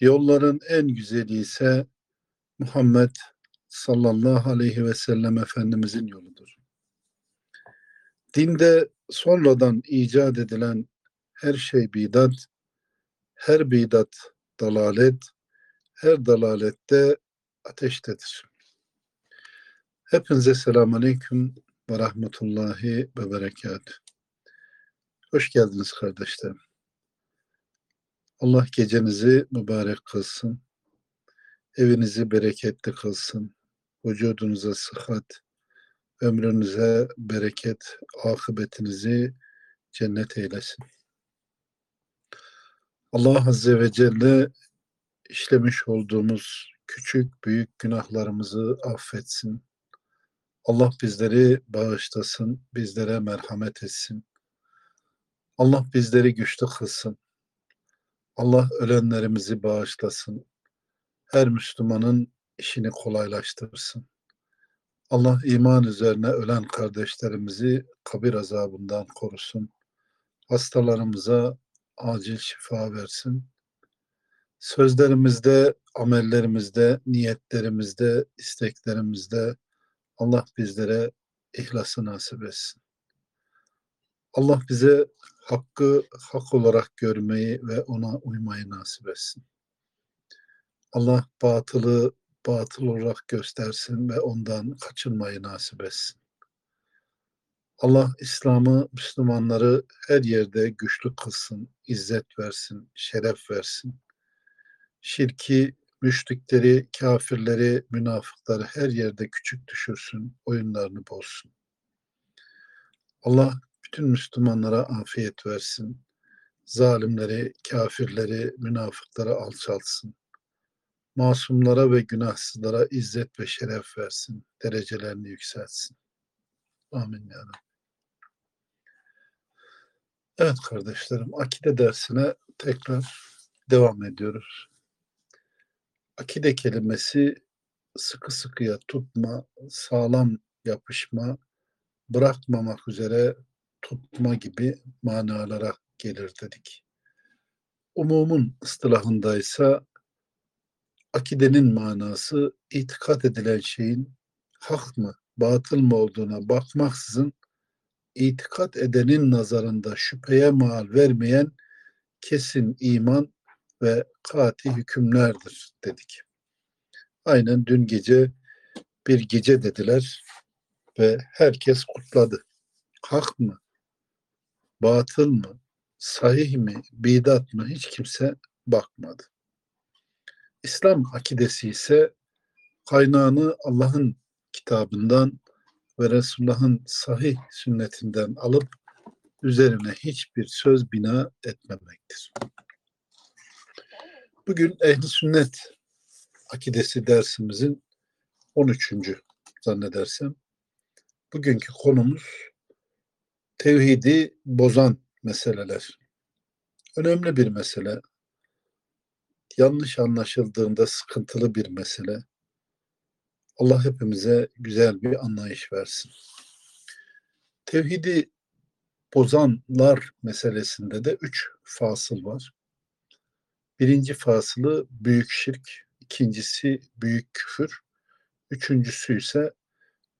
Yolların en güzeli ise Muhammed sallallahu aleyhi ve sellem Efendimizin yoludur. Dinde sonradan icat edilen her şey bidat, her bidat dalalet, her dalalette ateştedir. Hepinize selamun aleyküm ve rahmetullahi ve berekatuhu. Hoş geldiniz kardeşlerim. Allah gecenizi mübarek kılsın. Evinizi bereketli kılsın. Vücudunuza sıhhat, ömrünüze bereket, akıbetinizi cennet eylesin. Allah Azze ve Celle işlemiş olduğumuz küçük büyük günahlarımızı affetsin. Allah bizleri bağışlasın, bizlere merhamet etsin. Allah bizleri güçlü kılsın. Allah ölenlerimizi bağışlasın. Her Müslümanın işini kolaylaştırsın. Allah iman üzerine ölen kardeşlerimizi kabir azabından korusun. Hastalarımıza acil şifa versin. Sözlerimizde, amellerimizde, niyetlerimizde, isteklerimizde Allah bizlere ihlası nasip etsin. Allah bize hakkı hak olarak görmeyi ve ona uymayı nasip etsin. Allah batılı batıl olarak göstersin ve ondan kaçınmayı nasip etsin. Allah İslam'ı, Müslümanları her yerde güçlü kılsın, izzet versin, şeref versin. Şirki, müşrikleri, kafirleri, münafıkları her yerde küçük düşürsün, oyunlarını bozsun. Allah bütün Müslümanlara afiyet versin. Zalimleri, kafirleri, münafıkları alçaltsın. Masumlara ve günahsızlara izzet ve şeref versin. Derecelerini yükseltsin. Amin ya Rabbi. Evet kardeşlerim, akide dersine tekrar devam ediyoruz. Akide kelimesi sıkı sıkıya tutma, sağlam yapışma, bırakmamak üzere tutma gibi manalara gelir dedik. Umumun ise akidenin manası itikat edilen şeyin hak mı, batıl mı olduğuna bakmaksızın itikat edenin nazarında şüpheye mal vermeyen kesin iman ve kati hükümlerdir dedik. Aynen dün gece bir gece dediler ve herkes kutladı. Hak mı, batıl mı, sahih mi, bidat mı hiç kimse bakmadı. İslam akidesi ise kaynağını Allah'ın kitabından ve Resulullah'ın sahih sünnetinden alıp üzerine hiçbir söz bina etmemektir. Bugün ehli sünnet akidesi dersimizin 13. zannedersem. Bugünkü konumuz tevhidi bozan meseleler. Önemli bir mesele. Yanlış anlaşıldığında sıkıntılı bir mesele. Allah hepimize güzel bir anlayış versin. Tevhidi bozanlar meselesinde de üç fasıl var. Birinci fasılı büyük şirk, ikincisi büyük küfür, üçüncüsü ise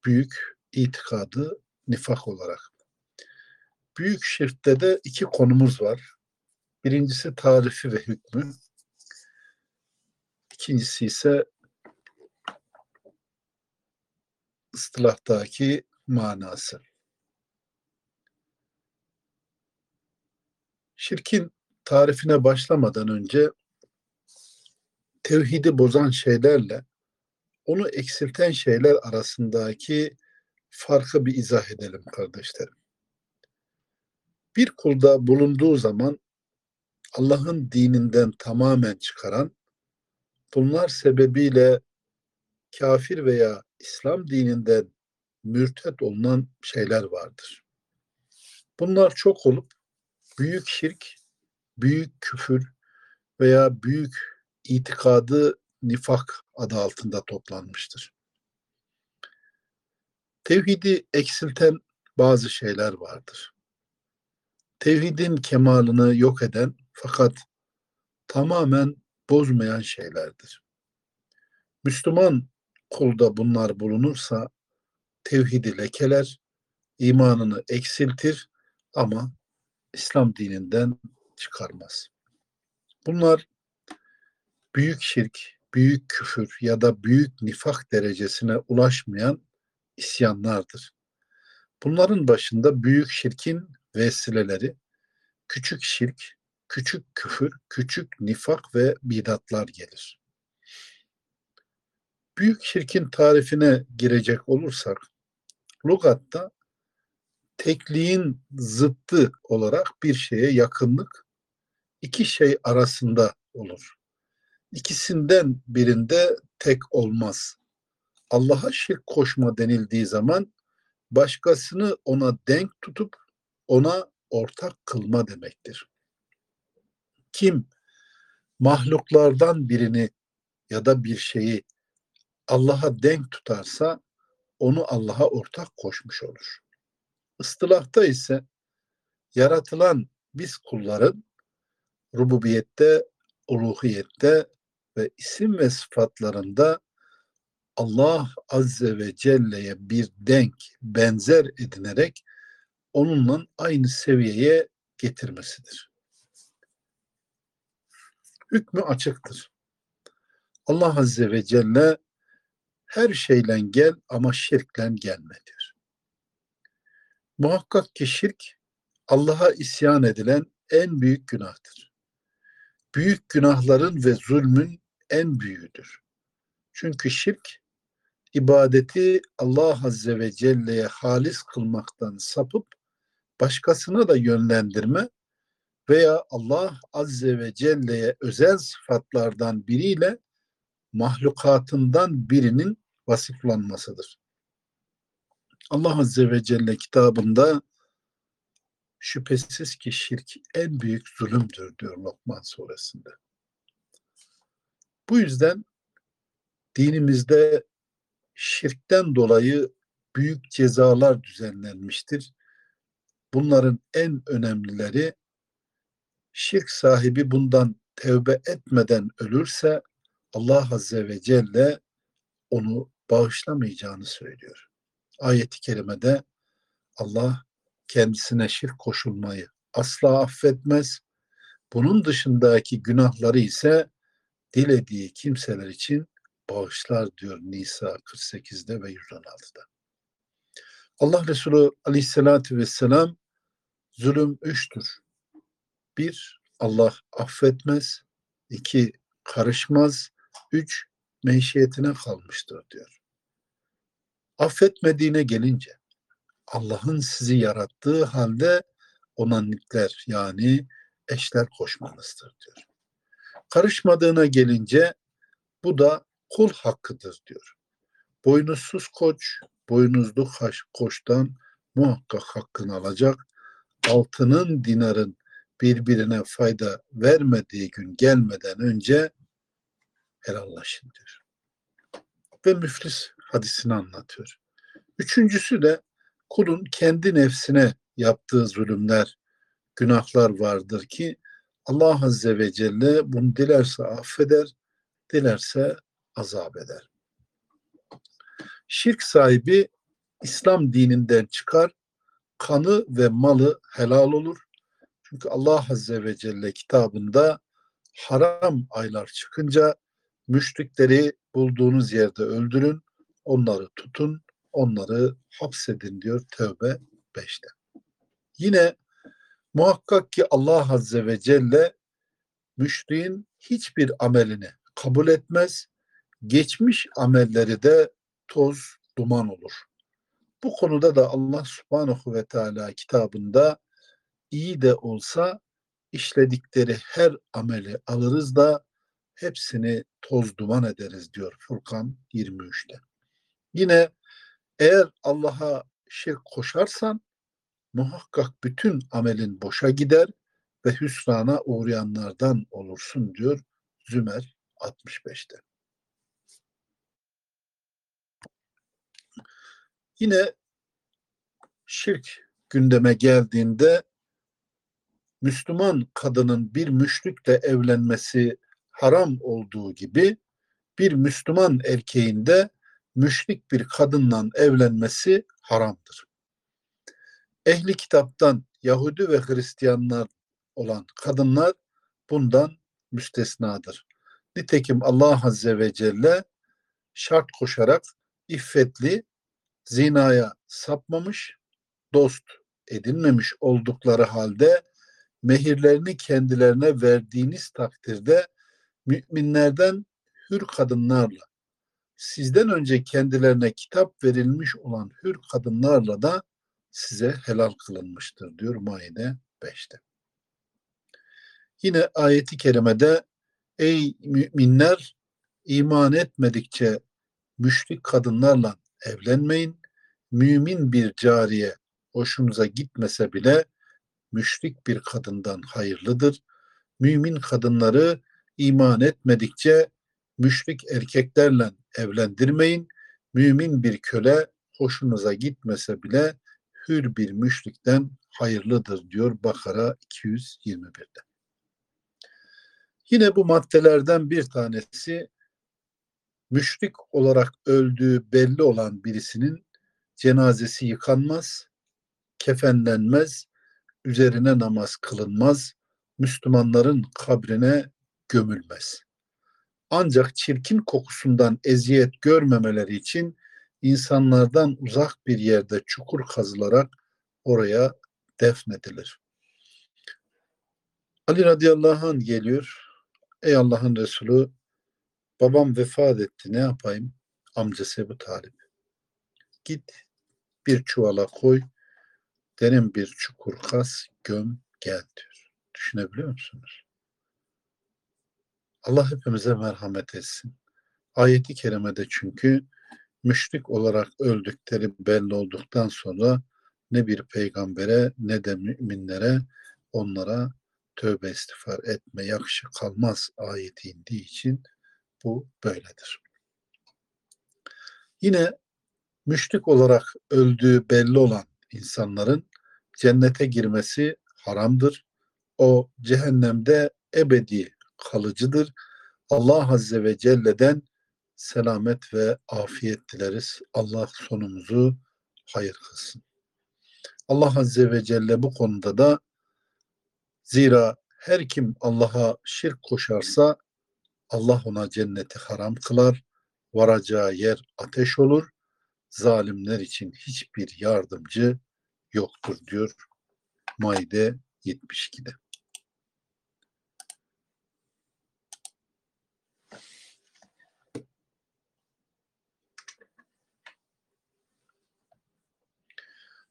büyük itikadı nifak olarak Büyük şirkte de iki konumuz var. Birincisi tarifi ve hükmü. İkincisi ise ıstılahtaki manası. Şirkin tarifine başlamadan önce tevhidi bozan şeylerle onu eksilten şeyler arasındaki farkı bir izah edelim kardeşlerim bir kulda bulunduğu zaman Allah'ın dininden tamamen çıkaran, bunlar sebebiyle kafir veya İslam dininden mürtet olunan şeyler vardır. Bunlar çok olup büyük şirk, büyük küfür veya büyük itikadı nifak adı altında toplanmıştır. Tevhidi eksilten bazı şeyler vardır. Tevhidin kemalını yok eden fakat tamamen bozmayan şeylerdir. Müslüman kulda bunlar bulunursa tevhidi lekeler, imanını eksiltir ama İslam dininden çıkarmaz. Bunlar büyük şirk, büyük küfür ya da büyük nifak derecesine ulaşmayan isyanlardır. Bunların başında büyük şirkin vesileleri, küçük şirk, küçük küfür, küçük nifak ve bidatlar gelir. Büyük şirkin tarifine girecek olursak, lugatta tekliğin zıttı olarak bir şeye yakınlık iki şey arasında olur. İkisinden birinde tek olmaz. Allah'a şirk koşma denildiği zaman başkasını ona denk tutup ona ortak kılma demektir. Kim mahluklardan birini ya da bir şeyi Allah'a denk tutarsa onu Allah'a ortak koşmuş olur. Istılahta ise yaratılan biz kulların rububiyette, uluhiyette ve isim ve sıfatlarında Allah Azze ve Celle'ye bir denk, benzer edinerek onunla aynı seviyeye getirmesidir. Hükmü açıktır. Allah Azze ve Celle her şeyle gel ama şirkle gelme diyor. Muhakkak ki şirk Allah'a isyan edilen en büyük günahtır. Büyük günahların ve zulmün en büyüğüdür. Çünkü şirk ibadeti Allah Azze ve Celle'ye halis kılmaktan sapıp başkasına da yönlendirme veya Allah Azze ve Celle'ye özel sıfatlardan biriyle mahlukatından birinin vasıflanmasıdır. Allah Azze ve Celle kitabında şüphesiz ki şirk en büyük zulümdür diyor Lokman suresinde. Bu yüzden dinimizde şirkten dolayı büyük cezalar düzenlenmiştir. Bunların en önemlileri şirk sahibi bundan tevbe etmeden ölürse Allah Azze ve Celle onu bağışlamayacağını söylüyor. Ayet-i kerimede Allah kendisine şirk koşulmayı asla affetmez. Bunun dışındaki günahları ise dilediği kimseler için bağışlar diyor Nisa 48'de ve 116'da. Allah Resulü aleyhissalatü vesselam zulüm üçtür. Bir, Allah affetmez. iki karışmaz. Üç, meşiyetine kalmıştır diyor. Affetmediğine gelince Allah'ın sizi yarattığı halde ona nitler yani eşler koşmanızdır diyor. Karışmadığına gelince bu da kul hakkıdır diyor. Boynuzsuz koç, boynuzlu koçtan muhakkak hakkını alacak. Altının, dinarın birbirine fayda vermediği gün gelmeden önce helallaşın diyor. Ve müflis hadisini anlatıyor. Üçüncüsü de kulun kendi nefsine yaptığı zulümler, günahlar vardır ki Allah Azze ve Celle bunu dilerse affeder, dilerse azap eder. Şirk sahibi İslam dininden çıkar, kanı ve malı helal olur. Çünkü Allah Azze ve Celle kitabında haram aylar çıkınca müşrikleri bulduğunuz yerde öldürün, onları tutun, onları hapsedin diyor Tevbe 5'te. Yine muhakkak ki Allah Azze ve Celle müşriğin hiçbir amelini kabul etmez, geçmiş amelleri de toz, duman olur. Bu konuda da Allah subhanahu ve teala kitabında iyi de olsa işledikleri her ameli alırız da hepsini toz duman ederiz diyor Furkan 23'te. Yine eğer Allah'a şirk koşarsan muhakkak bütün amelin boşa gider ve hüsrana uğrayanlardan olursun diyor Zümer 65'te. Yine şirk gündeme geldiğinde Müslüman kadının bir müşrikle evlenmesi haram olduğu gibi bir Müslüman erkeğin de müşrik bir kadınla evlenmesi haramdır. Ehli kitaptan Yahudi ve Hristiyanlar olan kadınlar bundan müstesnadır. Nitekim Allah Azze ve Celle şart koşarak iffetli, zinaya sapmamış, dost edinmemiş oldukları halde mehirlerini kendilerine verdiğiniz takdirde müminlerden hür kadınlarla sizden önce kendilerine kitap verilmiş olan hür kadınlarla da size helal kılınmıştır diyor Maide 5'te. Yine ayeti kerimede ey müminler iman etmedikçe müşrik kadınlarla evlenmeyin. Mümin bir cariye hoşunuza gitmese bile müşrik bir kadından hayırlıdır. Mümin kadınları iman etmedikçe müşrik erkeklerle evlendirmeyin. Mümin bir köle hoşunuza gitmese bile hür bir müşrikten hayırlıdır diyor Bakara 221'de. Yine bu maddelerden bir tanesi müşrik olarak öldüğü belli olan birisinin cenazesi yıkanmaz, kefenlenmez, üzerine namaz kılınmaz, Müslümanların kabrine gömülmez. Ancak çirkin kokusundan eziyet görmemeleri için insanlardan uzak bir yerde çukur kazılarak oraya defnedilir. Ali radıyallahu anh geliyor. Ey Allah'ın Resulü babam vefat etti ne yapayım? Amcası Ebu Talip. Git bir çuvala koy derin bir çukur kaz göm gel diyor. Düşünebiliyor musunuz? Allah hepimize merhamet etsin. Ayeti kerimede çünkü müşrik olarak öldükleri belli olduktan sonra ne bir peygambere ne de müminlere onlara tövbe istiğfar etme yakışı kalmaz ayeti indiği için bu böyledir. Yine müşrik olarak öldüğü belli olan insanların cennete girmesi haramdır. O cehennemde ebedi kalıcıdır. Allah Azze ve Celle'den selamet ve afiyet dileriz. Allah sonumuzu hayır kılsın. Allah Azze ve Celle bu konuda da zira her kim Allah'a şirk koşarsa Allah ona cenneti haram kılar. Varacağı yer ateş olur. Zalimler için hiçbir yardımcı yoktur diyor Maide 72'de.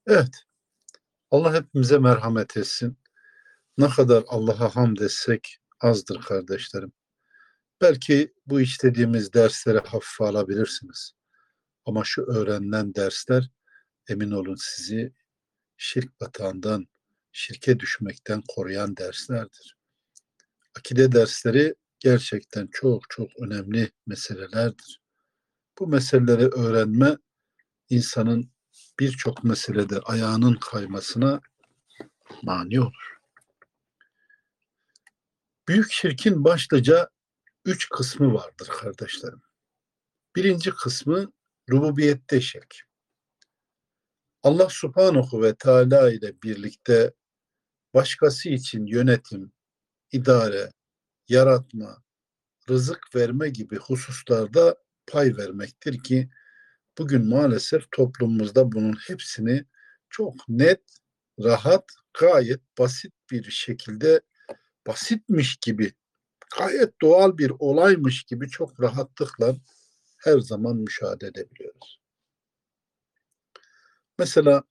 Evet. Allah hepimize merhamet etsin. Ne kadar Allah'a hamd etsek azdır kardeşlerim. Belki bu işlediğimiz dersleri hafife alabilirsiniz. Ama şu öğrenilen dersler emin olun sizi şirk batağından, şirke düşmekten koruyan derslerdir. Akide dersleri gerçekten çok çok önemli meselelerdir. Bu meseleleri öğrenme insanın birçok meselede ayağının kaymasına mani olur. Büyük şirkin başlıca üç kısmı vardır kardeşlerim. Birinci kısmı rububiyette şirk. Allah subhanahu ve teala ile birlikte başkası için yönetim, idare, yaratma, rızık verme gibi hususlarda pay vermektir ki bugün maalesef toplumumuzda bunun hepsini çok net, rahat, gayet basit bir şekilde basitmiş gibi gayet doğal bir olaymış gibi çok rahatlıkla her zaman müşahede edebiliyoruz. Mesela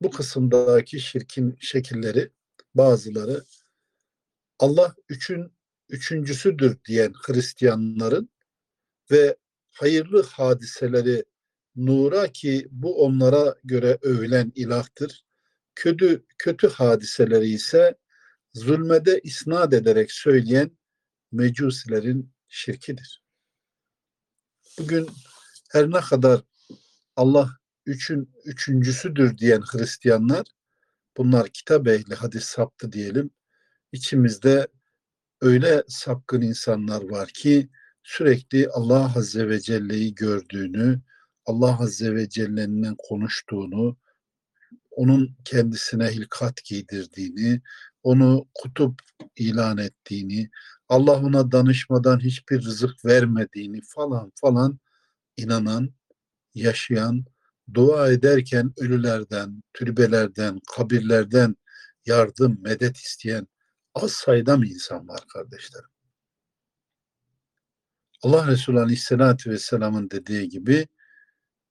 bu kısımdaki şirkin şekilleri bazıları Allah üçün üçüncüsüdür diyen Hristiyanların ve hayırlı hadiseleri nura ki bu onlara göre övülen ilahtır. Kötü, kötü hadiseleri ise zulmede isnat ederek söyleyen mecusilerin şirkidir. Bugün her ne kadar Allah üçün üçüncüsüdür diyen Hristiyanlar bunlar kitap ehli hadis saptı diyelim. İçimizde öyle sapkın insanlar var ki sürekli Allah Azze ve Celle'yi gördüğünü, Allah Azze ve Celle'nin konuştuğunu, onun kendisine hilkat giydirdiğini, onu kutup ilan ettiğini, Allah ona danışmadan hiçbir rızık vermediğini falan falan inanan, yaşayan, dua ederken ölülerden, türbelerden, kabirlerden yardım, medet isteyen az sayıda mı insan var kardeşlerim? Allah Resulü Aleyhisselatü Vesselam'ın dediği gibi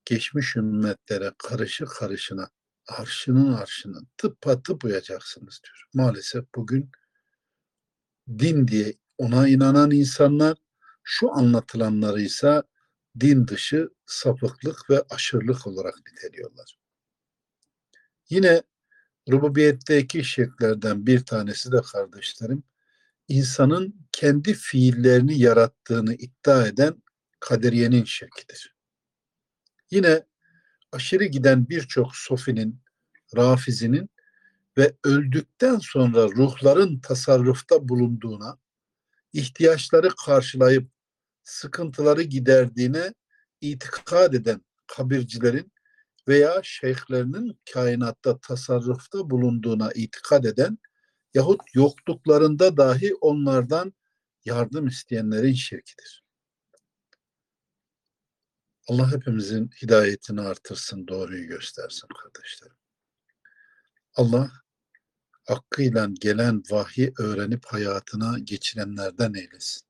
geçmiş ümmetlere karışı karışına arşının arşını tıpa tıp uyacaksınız diyor. Maalesef bugün din diye ona inanan insanlar şu anlatılanları ise din dışı sapıklık ve aşırılık olarak niteliyorlar. Yine rububiyetteki şirklerden bir tanesi de kardeşlerim, insanın kendi fiillerini yarattığını iddia eden kaderiyenin şirkidir. Yine aşırı giden birçok sofinin, rafizinin ve öldükten sonra ruhların tasarrufta bulunduğuna, ihtiyaçları karşılayıp sıkıntıları giderdiğine itikad eden kabircilerin veya şeyhlerinin kainatta tasarrufta bulunduğuna itikad eden yahut yokluklarında dahi onlardan yardım isteyenlerin şirkidir. Allah hepimizin hidayetini artırsın, doğruyu göstersin kardeşlerim. Allah hakkıyla gelen vahyi öğrenip hayatına geçirenlerden eylesin.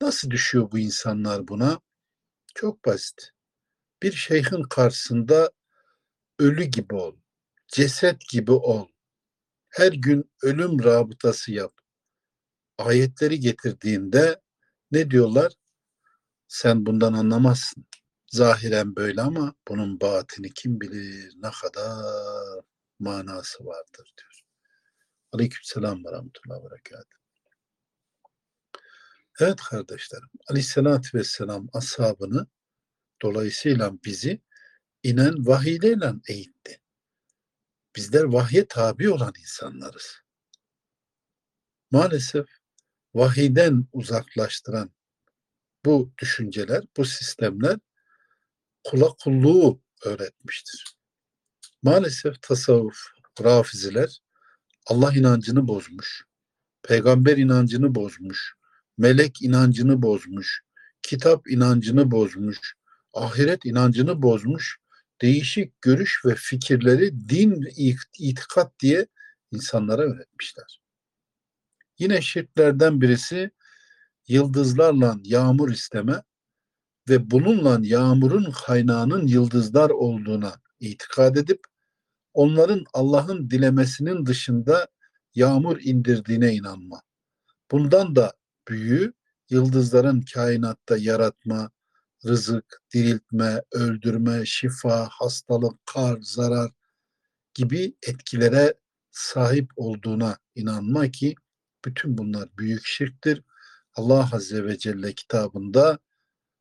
Nasıl düşüyor bu insanlar buna? Çok basit. Bir şeyhin karşısında ölü gibi ol, ceset gibi ol. Her gün ölüm rabıtası yap. Ayetleri getirdiğinde ne diyorlar? Sen bundan anlamazsın. Zahiren böyle ama bunun batini kim bilir ne kadar manası vardır diyor. Aleykümselam ve rahmetullahi ve. Evet kardeşlerim, aleyhissalatü vesselam ashabını dolayısıyla bizi inen vahiyleyle eğitti. Bizler vahye tabi olan insanlarız. Maalesef vahiden uzaklaştıran bu düşünceler, bu sistemler kula kulluğu öğretmiştir. Maalesef tasavvuf, rafiziler Allah inancını bozmuş, peygamber inancını bozmuş, melek inancını bozmuş, kitap inancını bozmuş, ahiret inancını bozmuş, değişik görüş ve fikirleri din, itikat diye insanlara öğretmişler. Yine şirklerden birisi yıldızlarla yağmur isteme ve bununla yağmurun kaynağının yıldızlar olduğuna itikad edip onların Allah'ın dilemesinin dışında yağmur indirdiğine inanma. Bundan da büyüğü yıldızların kainatta yaratma, rızık, diriltme, öldürme, şifa, hastalık, kar, zarar gibi etkilere sahip olduğuna inanma ki bütün bunlar büyük şirktir. Allah Azze ve Celle kitabında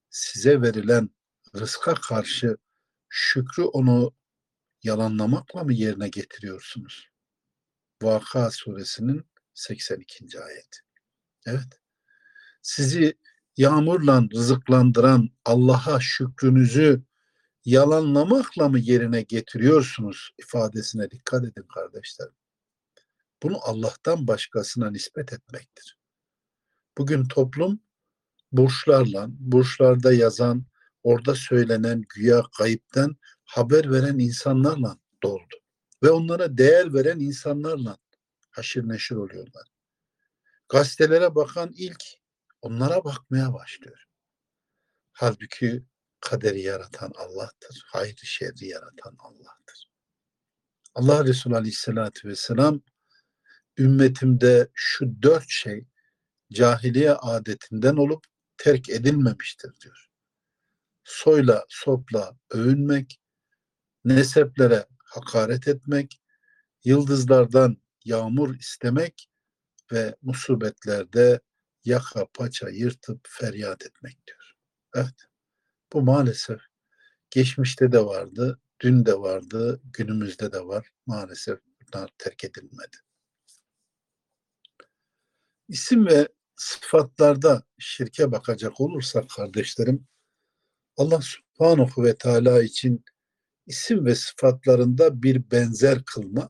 size verilen rızka karşı şükrü onu yalanlamakla mı yerine getiriyorsunuz? Vaka suresinin 82. ayeti. Evet. Sizi yağmurla rızıklandıran Allah'a şükrünüzü yalanlamakla mı yerine getiriyorsunuz ifadesine dikkat edin kardeşlerim. Bunu Allah'tan başkasına nispet etmektir. Bugün toplum burçlarla, burçlarda yazan, orada söylenen güya kayıptan haber veren insanlarla doldu. Ve onlara değer veren insanlarla haşir neşir oluyorlar. Gazetelere bakan ilk onlara bakmaya başlıyor. Halbuki kaderi yaratan Allah'tır. Hayrı şerri yaratan Allah'tır. Allah Resulü Aleyhisselatü Vesselam ümmetimde şu dört şey cahiliye adetinden olup terk edilmemiştir diyor. Soyla sopla övünmek, neseplere hakaret etmek, yıldızlardan yağmur istemek ve musibetlerde yaka paça yırtıp feryat etmek diyor. Evet. Bu maalesef geçmişte de vardı, dün de vardı, günümüzde de var. Maalesef bunlar terk edilmedi. İsim ve sıfatlarda şirke bakacak olursak kardeşlerim, Allah subhanahu ve teala için isim ve sıfatlarında bir benzer kılma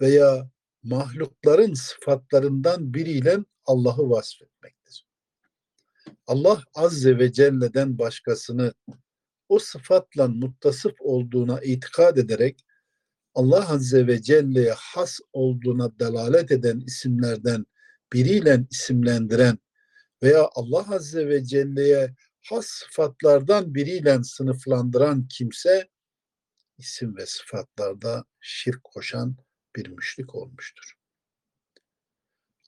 veya mahlukların sıfatlarından biriyle Allah'ı vasfetmektir. Allah Azze ve Celle'den başkasını o sıfatla muttasıf olduğuna itikad ederek Allah Azze ve Celle'ye has olduğuna delalet eden isimlerden biriyle isimlendiren veya Allah Azze ve Celle'ye has sıfatlardan biriyle sınıflandıran kimse isim ve sıfatlarda şirk koşan bir müşrik olmuştur.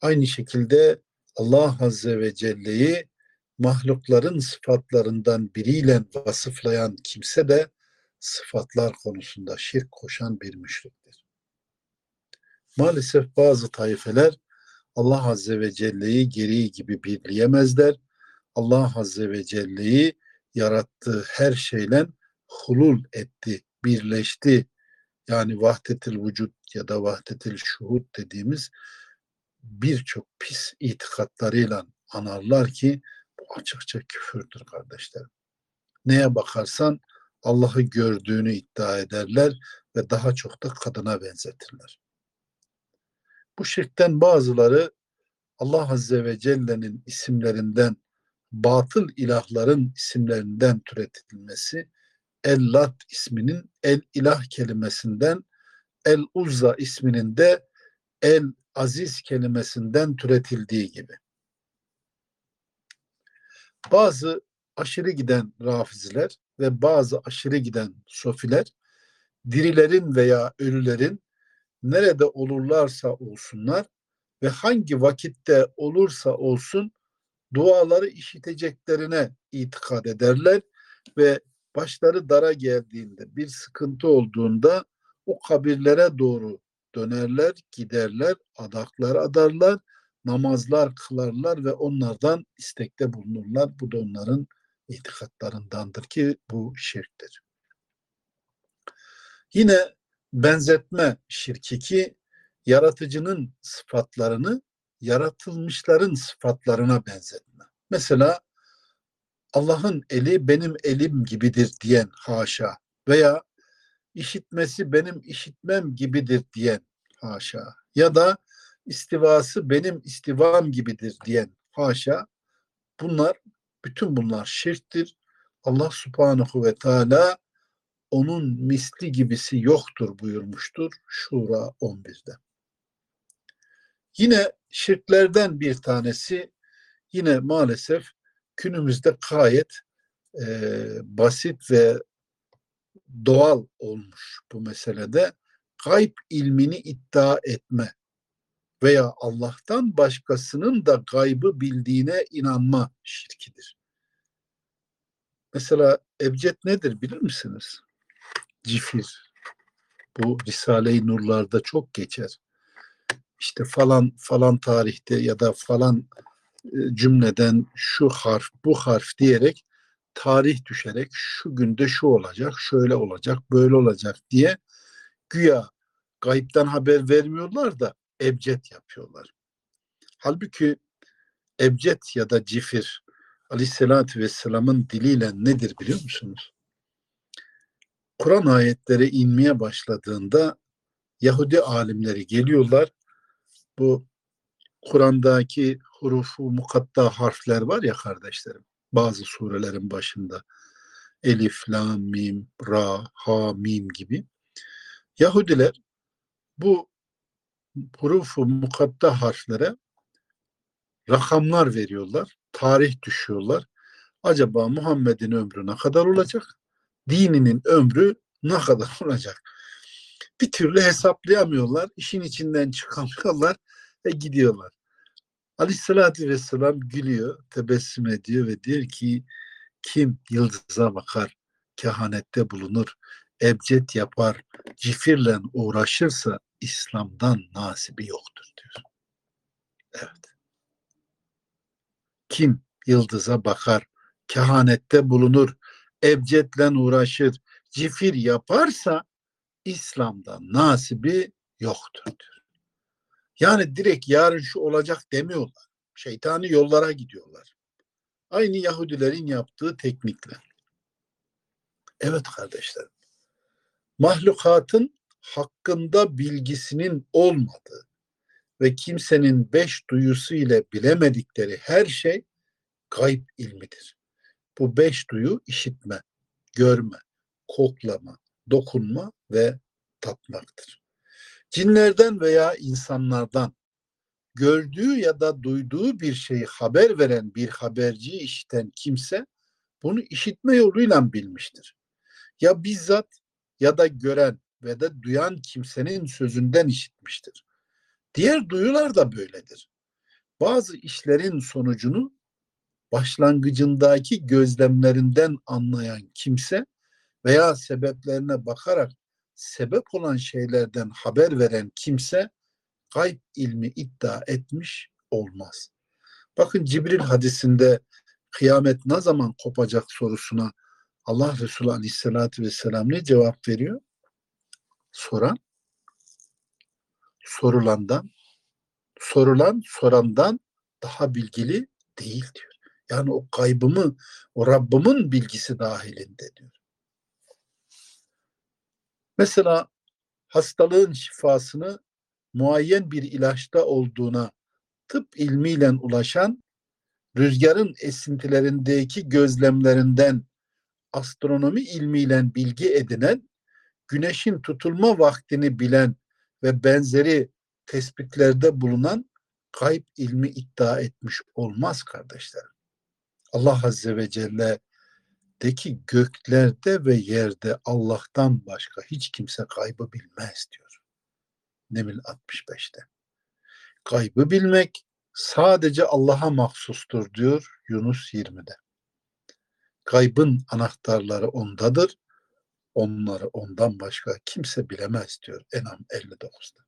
Aynı şekilde Allah Azze ve Celle'yi mahlukların sıfatlarından biriyle vasıflayan kimse de sıfatlar konusunda şirk koşan bir müşriktir. Maalesef bazı taifeler Allah Azze ve Celle'yi gereği gibi birleyemezler. Allah Azze ve Celle'yi yarattığı her şeyle hulul etti, birleşti. Yani vahdetil vücut ya da vahdetil şuhud dediğimiz birçok pis itikatlarıyla anarlar ki bu açıkça küfürdür kardeşlerim. Neye bakarsan Allah'ı gördüğünü iddia ederler ve daha çok da kadına benzetirler. Bu şirkten bazıları Allah Azze ve Celle'nin isimlerinden batıl ilahların isimlerinden türetilmesi El-Lat isminin El-İlah kelimesinden El-Uzza isminin de El-Aziz kelimesinden türetildiği gibi. Bazı aşırı giden rafiziler ve bazı aşırı giden sofiler dirilerin veya ölülerin nerede olurlarsa olsunlar ve hangi vakitte olursa olsun duaları işiteceklerine itikad ederler ve başları dara geldiğinde bir sıkıntı olduğunda o kabirlere doğru dönerler, giderler, adaklar adarlar, namazlar kılarlar ve onlardan istekte bulunurlar. Bu da onların itikatlarındandır ki bu şirktir. Yine benzetme şirki ki yaratıcının sıfatlarını yaratılmışların sıfatlarına benzetme. Mesela Allah'ın eli benim elim gibidir diyen haşa veya işitmesi benim işitmem gibidir diyen haşa ya da istivası benim istivam gibidir diyen haşa bunlar bütün bunlar şirktir. Allah subhanahu ve teala onun misli gibisi yoktur buyurmuştur Şura 11'de. Yine şirklerden bir tanesi yine maalesef günümüzde gayet e, basit ve doğal olmuş bu meselede gayb ilmini iddia etme veya Allah'tan başkasının da gaybı bildiğine inanma şirkidir. Mesela ebced nedir bilir misiniz? Cifir. Bu Risale-i Nurlar'da çok geçer. İşte falan falan tarihte ya da falan cümleden şu harf bu harf diyerek tarih düşerek şu günde şu olacak, şöyle olacak, böyle olacak diye güya gayipten haber vermiyorlar da ebced yapıyorlar. Halbuki ebced ya da cifir aleyhissalatü vesselamın diliyle nedir biliyor musunuz? Kur'an ayetleri inmeye başladığında Yahudi alimleri geliyorlar. Bu Kur'an'daki hurufu mukatta harfler var ya kardeşlerim. Bazı surelerin başında. Elif, Lam, Mim, Ra, Ha, Mim gibi. Yahudiler bu hurufu mukatta harflere rakamlar veriyorlar. Tarih düşüyorlar. Acaba Muhammed'in ömrü ne kadar olacak? Dininin ömrü ne kadar olacak? Bir türlü hesaplayamıyorlar. işin içinden çıkamıyorlar ve gidiyorlar. Aleyhissalatü vesselam gülüyor, tebessüm ediyor ve diyor ki kim yıldıza bakar, kehanette bulunur, ebced yapar, cifirle uğraşırsa İslam'dan nasibi yoktur diyor. Evet. Kim yıldıza bakar, kehanette bulunur, ebcedle uğraşır, cifir yaparsa İslam'dan nasibi yoktur diyor. Yani direkt yarın şu olacak demiyorlar. Şeytani yollara gidiyorlar. Aynı Yahudilerin yaptığı teknikle. Evet kardeşlerim. Mahlukatın hakkında bilgisinin olmadığı ve kimsenin beş duyusu ile bilemedikleri her şey gayb ilmidir. Bu beş duyu işitme, görme, koklama, dokunma ve tatmaktır. Cinlerden veya insanlardan gördüğü ya da duyduğu bir şeyi haber veren bir haberciyi işiten kimse bunu işitme yoluyla bilmiştir. Ya bizzat ya da gören ve de duyan kimsenin sözünden işitmiştir. Diğer duyular da böyledir. Bazı işlerin sonucunu başlangıcındaki gözlemlerinden anlayan kimse veya sebeplerine bakarak sebep olan şeylerden haber veren kimse gayb ilmi iddia etmiş olmaz. Bakın Cibril hadisinde kıyamet ne zaman kopacak sorusuna Allah Resulü Aleyhisselatü Vesselam ne cevap veriyor? Soran sorulandan sorulan sorandan daha bilgili değil diyor. Yani o kaybımı, o Rabbimin bilgisi dahilinde diyor. Mesela hastalığın şifasını muayyen bir ilaçta olduğuna tıp ilmiyle ulaşan rüzgarın esintilerindeki gözlemlerinden astronomi ilmiyle bilgi edinen, güneşin tutulma vaktini bilen ve benzeri tespitlerde bulunan kayıp ilmi iddia etmiş olmaz kardeşlerim. Allah Azze ve Celle de ki göklerde ve yerde Allah'tan başka hiç kimse kaybı bilmez diyor. Nemil 65'te. Kaybı bilmek sadece Allah'a mahsustur diyor Yunus 20'de. Kaybın anahtarları ondadır. Onları ondan başka kimse bilemez diyor Enam 59'da.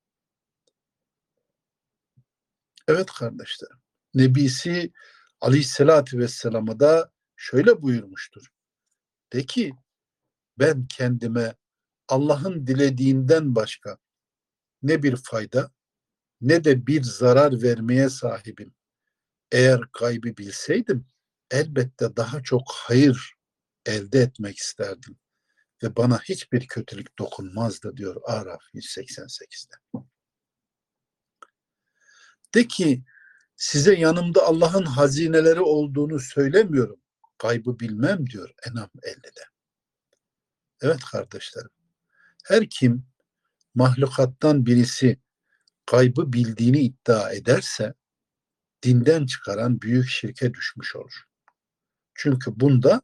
Evet kardeşlerim. Nebisi Aleyhisselatü Vesselam'a da şöyle buyurmuştur. De ki ben kendime Allah'ın dilediğinden başka ne bir fayda ne de bir zarar vermeye sahibim. Eğer kaybı bilseydim elbette daha çok hayır elde etmek isterdim ve bana hiçbir kötülük dokunmazdı diyor Araf 188'de. De ki size yanımda Allah'ın hazineleri olduğunu söylemiyorum. Kaybı bilmem diyor Enam 50'de. Evet kardeşlerim. Her kim mahlukattan birisi kaybı bildiğini iddia ederse dinden çıkaran büyük şirke düşmüş olur. Çünkü bunda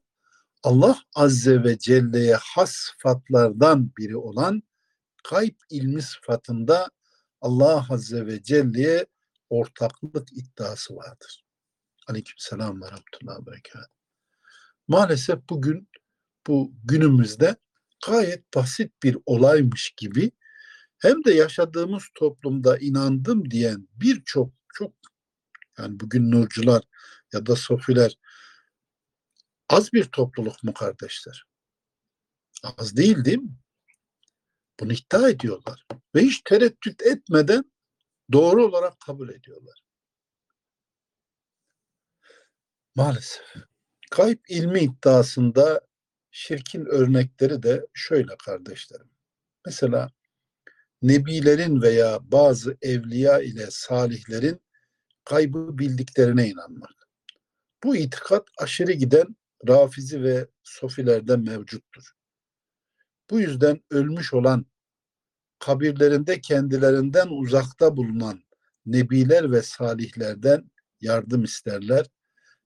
Allah Azze ve Celle'ye has sıfatlardan biri olan kayıp ilmi sıfatında Allah Azze ve Celle'ye ortaklık iddiası vardır. Aleyküm selam ve rahmetullahi ve Maalesef bugün bu günümüzde gayet basit bir olaymış gibi hem de yaşadığımız toplumda inandım diyen birçok çok yani bugün nurcular ya da sofiler az bir topluluk mu kardeşler? Az değil değil mi? Bunu iddia ediyorlar. Ve hiç tereddüt etmeden doğru olarak kabul ediyorlar. Maalesef. Kayıp ilmi iddiasında şirkin örnekleri de şöyle kardeşlerim. Mesela nebilerin veya bazı evliya ile salihlerin kaybı bildiklerine inanmak. Bu itikat aşırı giden Rafizi ve Sofilerden mevcuttur. Bu yüzden ölmüş olan kabirlerinde kendilerinden uzakta bulunan nebiler ve salihlerden yardım isterler.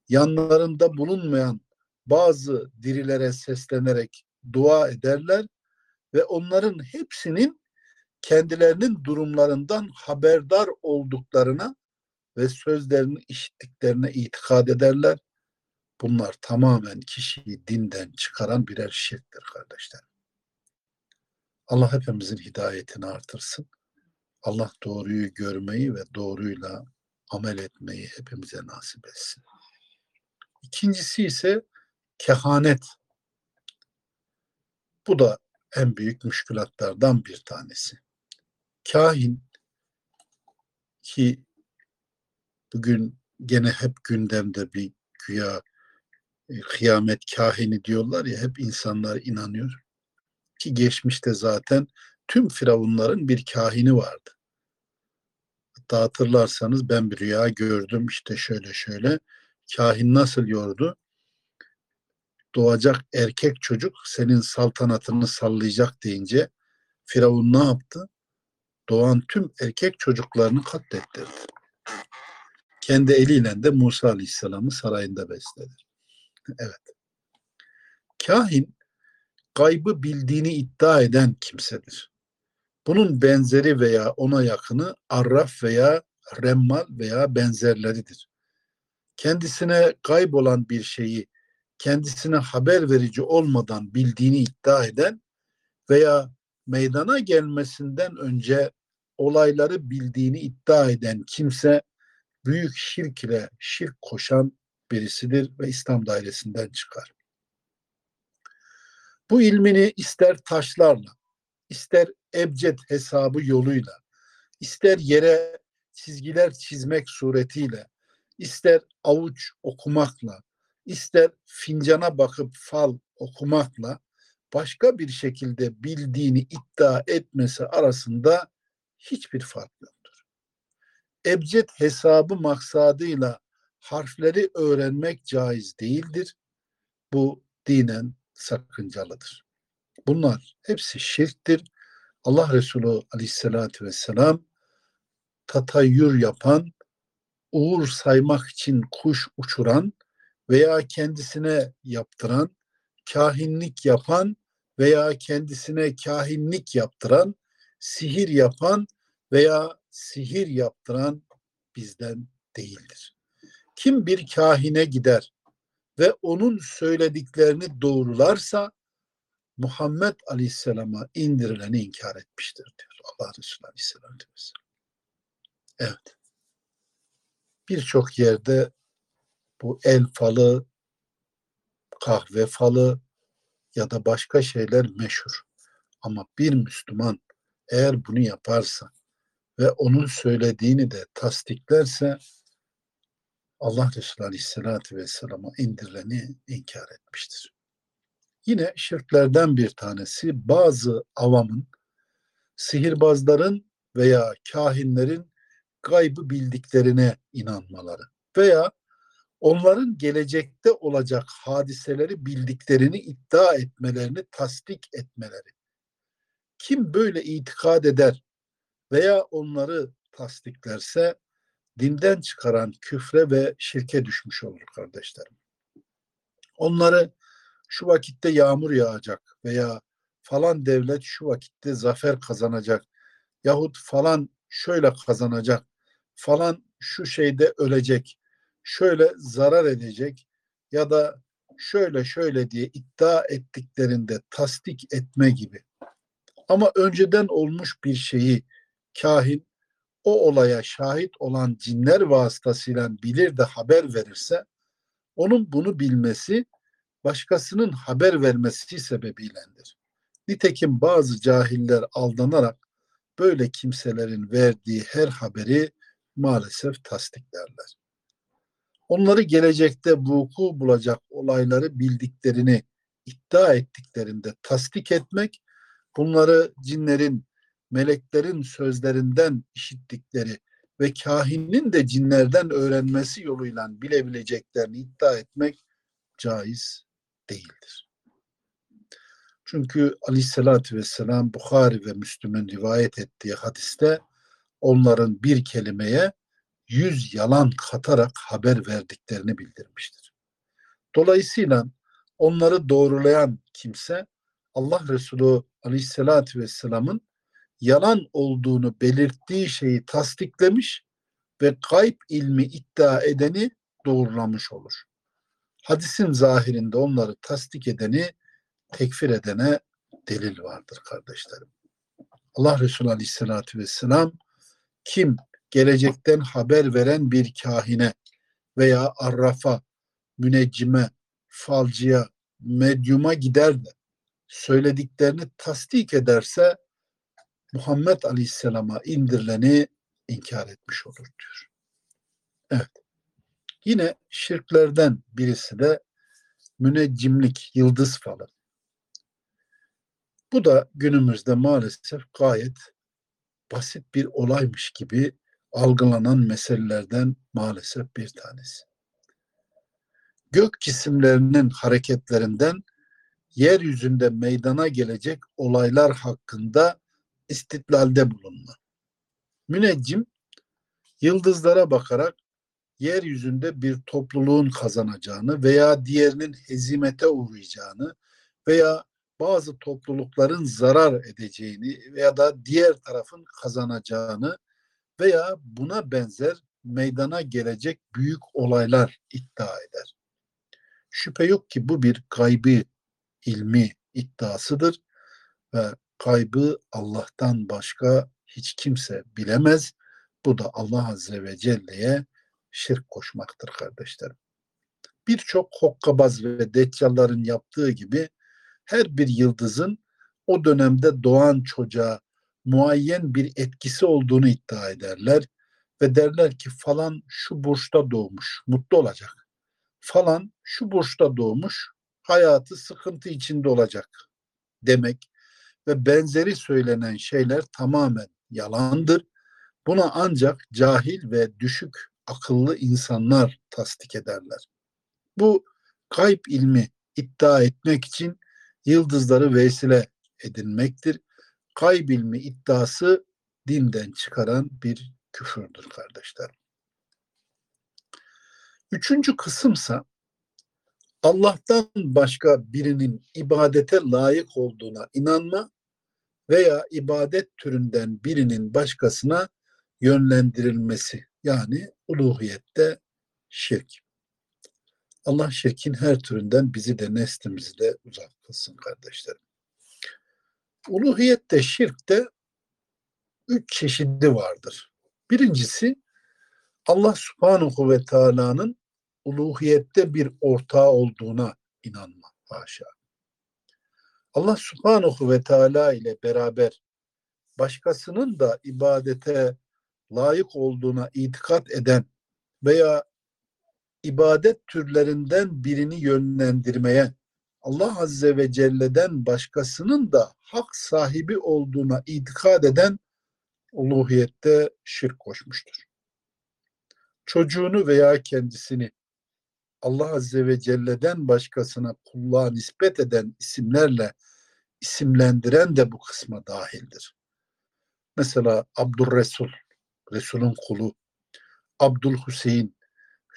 Yanlarında bulunmayan bazı dirilere seslenerek dua ederler ve onların hepsinin kendilerinin durumlarından haberdar olduklarına ve sözlerini işittiklerine itikad ederler. Bunlar tamamen kişiyi dinden çıkaran birer şirktir kardeşler. Allah hepimizin hidayetini artırsın. Allah doğruyu görmeyi ve doğruyla amel etmeyi hepimize nasip etsin. İkincisi ise kehanet. Bu da en büyük müşkülatlardan bir tanesi. Kahin ki bugün gene hep gündemde bir güya e, kıyamet kahini diyorlar ya hep insanlar inanıyor. Ki geçmişte zaten tüm firavunların bir kahini vardı. Hatta hatırlarsanız ben bir rüya gördüm işte şöyle şöyle. Kahin nasıl yordu? Doğacak erkek çocuk senin saltanatını sallayacak deyince Firavun ne yaptı? Doğan tüm erkek çocuklarını katlettirdi. Kendi eliyle de Musa Aleyhisselam'ı sarayında besledi. Evet. Kahin gaybı bildiğini iddia eden kimsedir. Bunun benzeri veya ona yakını arraf veya remmal veya benzerleridir. Kendisine gayb olan bir şeyi kendisine haber verici olmadan bildiğini iddia eden veya meydana gelmesinden önce olayları bildiğini iddia eden kimse büyük şirk ile şirk koşan birisidir ve İslam dairesinden çıkar. Bu ilmini ister taşlarla, ister ebced hesabı yoluyla, ister yere çizgiler çizmek suretiyle, ister avuç okumakla, ister fincana bakıp fal okumakla başka bir şekilde bildiğini iddia etmesi arasında hiçbir fark yoktur. Ebced hesabı maksadıyla harfleri öğrenmek caiz değildir. Bu dinen sakıncalıdır. Bunlar hepsi şirktir. Allah Resulü aleyhissalatü vesselam tatayyür yapan, uğur saymak için kuş uçuran veya kendisine yaptıran, kahinlik yapan veya kendisine kahinlik yaptıran, sihir yapan veya sihir yaptıran bizden değildir. Kim bir kahine gider ve onun söylediklerini doğrularsa Muhammed Aleyhisselam'a indirileni inkar etmiştir diyor Allah Resulü Aleyhisselatü Vesselam. Evet. Birçok yerde bu el falı, kahve falı ya da başka şeyler meşhur. Ama bir Müslüman eğer bunu yaparsa ve onun söylediğini de tasdiklerse Allah Resulü Aleyhisselatü Vesselam'a indirileni inkar etmiştir. Yine şirklerden bir tanesi bazı avamın, sihirbazların veya kahinlerin gaybı bildiklerine inanmaları veya onların gelecekte olacak hadiseleri bildiklerini iddia etmelerini tasdik etmeleri. Kim böyle itikad eder veya onları tasdiklerse dinden çıkaran küfre ve şirke düşmüş olur kardeşlerim. Onları şu vakitte yağmur yağacak veya falan devlet şu vakitte zafer kazanacak yahut falan şöyle kazanacak falan şu şeyde ölecek şöyle zarar edecek ya da şöyle şöyle diye iddia ettiklerinde tasdik etme gibi. Ama önceden olmuş bir şeyi kahin o olaya şahit olan cinler vasıtasıyla bilir de haber verirse onun bunu bilmesi başkasının haber vermesi sebebiylendir. Nitekim bazı cahiller aldanarak böyle kimselerin verdiği her haberi maalesef tasdiklerler. Onları gelecekte vuku bulacak olayları bildiklerini iddia ettiklerinde tasdik etmek, bunları cinlerin, meleklerin sözlerinden işittikleri ve kahinin de cinlerden öğrenmesi yoluyla bilebileceklerini iddia etmek caiz değildir. Çünkü aleyhissalatü vesselam Bukhari ve Müslüm'ün rivayet ettiği hadiste onların bir kelimeye yüz yalan katarak haber verdiklerini bildirmiştir. Dolayısıyla onları doğrulayan kimse Allah Resulü Aleyhisselatü Vesselam'ın yalan olduğunu belirttiği şeyi tasdiklemiş ve gayb ilmi iddia edeni doğrulamış olur. Hadisin zahirinde onları tasdik edeni tekfir edene delil vardır kardeşlerim. Allah Resulü Aleyhisselatü Vesselam kim gelecekten haber veren bir kahine veya arrafa, müneccime, falcıya, medyuma gider de söylediklerini tasdik ederse Muhammed Aleyhisselam'a indirileni inkar etmiş olur diyor. Evet. Yine şirklerden birisi de müneccimlik, yıldız falı. Bu da günümüzde maalesef gayet basit bir olaymış gibi algılanan meselelerden maalesef bir tanesi. Gök cisimlerinin hareketlerinden yeryüzünde meydana gelecek olaylar hakkında istitlalde bulunma. Müneccim yıldızlara bakarak yeryüzünde bir topluluğun kazanacağını veya diğerinin hezimete uğrayacağını veya bazı toplulukların zarar edeceğini veya da diğer tarafın kazanacağını veya buna benzer meydana gelecek büyük olaylar iddia eder. Şüphe yok ki bu bir kaybı ilmi iddiasıdır ve kaybı Allah'tan başka hiç kimse bilemez. Bu da Allah Azze ve Celle'ye şirk koşmaktır kardeşlerim. Birçok hokkabaz ve deccalların yaptığı gibi her bir yıldızın o dönemde doğan çocuğa muayyen bir etkisi olduğunu iddia ederler ve derler ki falan şu burçta doğmuş, mutlu olacak. Falan şu burçta doğmuş, hayatı sıkıntı içinde olacak demek ve benzeri söylenen şeyler tamamen yalandır. Buna ancak cahil ve düşük akıllı insanlar tasdik ederler. Bu kayıp ilmi iddia etmek için yıldızları vesile edinmektir. Kayb ilmi iddiası dinden çıkaran bir küfürdür kardeşler. Üçüncü kısımsa Allah'tan başka birinin ibadete layık olduğuna inanma veya ibadet türünden birinin başkasına yönlendirilmesi yani uluhiyette şirk. Allah şirkin her türünden bizi de neslimizi de uzak kılsın kardeşlerim. Uluhiyette şirkte üç çeşidi vardır. Birincisi Allah subhanahu ve teala'nın uluhiyette bir ortağı olduğuna inanma. Haşa. Allah subhanahu ve teala ile beraber başkasının da ibadete layık olduğuna itikat eden veya ibadet türlerinden birini yönlendirmeye Allah Azze ve Celle'den başkasının da hak sahibi olduğuna itikad eden uluhiyette şirk koşmuştur. Çocuğunu veya kendisini Allah Azze ve Celle'den başkasına kulluğa nispet eden isimlerle isimlendiren de bu kısma dahildir. Mesela Abdurresul, Resul'ün kulu, Abdul Hüseyin,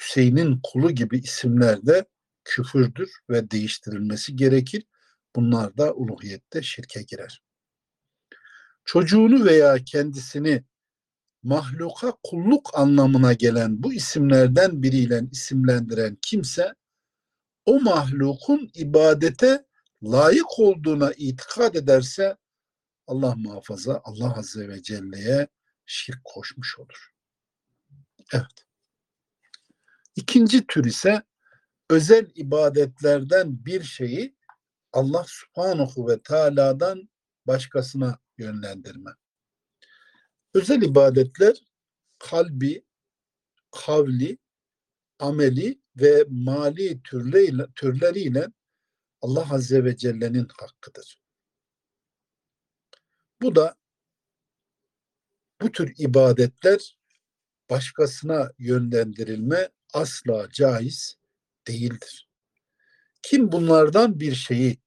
Hüseyin'in kulu gibi isimler de küfürdür ve değiştirilmesi gerekir. Bunlar da uluhiyette şirke girer. Çocuğunu veya kendisini mahluka kulluk anlamına gelen bu isimlerden biriyle isimlendiren kimse o mahlukun ibadete layık olduğuna itikad ederse Allah muhafaza Allah Azze ve Celle'ye şirk koşmuş olur. Evet. İkinci tür ise özel ibadetlerden bir şeyi Allah subhanahu ve teala'dan başkasına yönlendirme. Özel ibadetler kalbi, kavli, ameli ve mali türleriyle, türleriyle Allah Azze ve Celle'nin hakkıdır. Bu da bu tür ibadetler başkasına yönlendirilme asla caiz değildir. Kim bunlardan bir şeyi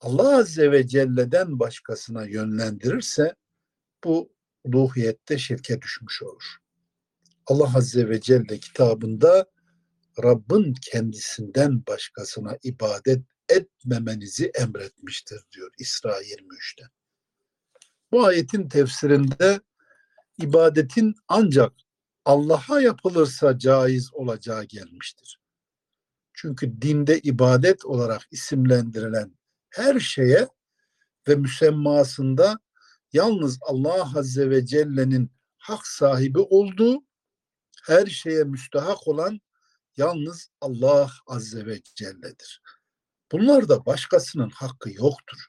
Allah Azze ve Celle'den başkasına yönlendirirse bu uluhiyette şirke düşmüş olur. Allah Azze ve Celle kitabında Rabbin kendisinden başkasına ibadet etmemenizi emretmiştir diyor İsra 23'te. Bu ayetin tefsirinde ibadetin ancak Allah'a yapılırsa caiz olacağı gelmiştir. Çünkü dinde ibadet olarak isimlendirilen her şeye ve müsemmasında yalnız Allah Azze ve Celle'nin hak sahibi olduğu, her şeye müstahak olan yalnız Allah Azze ve Celle'dir. Bunlarda başkasının hakkı yoktur.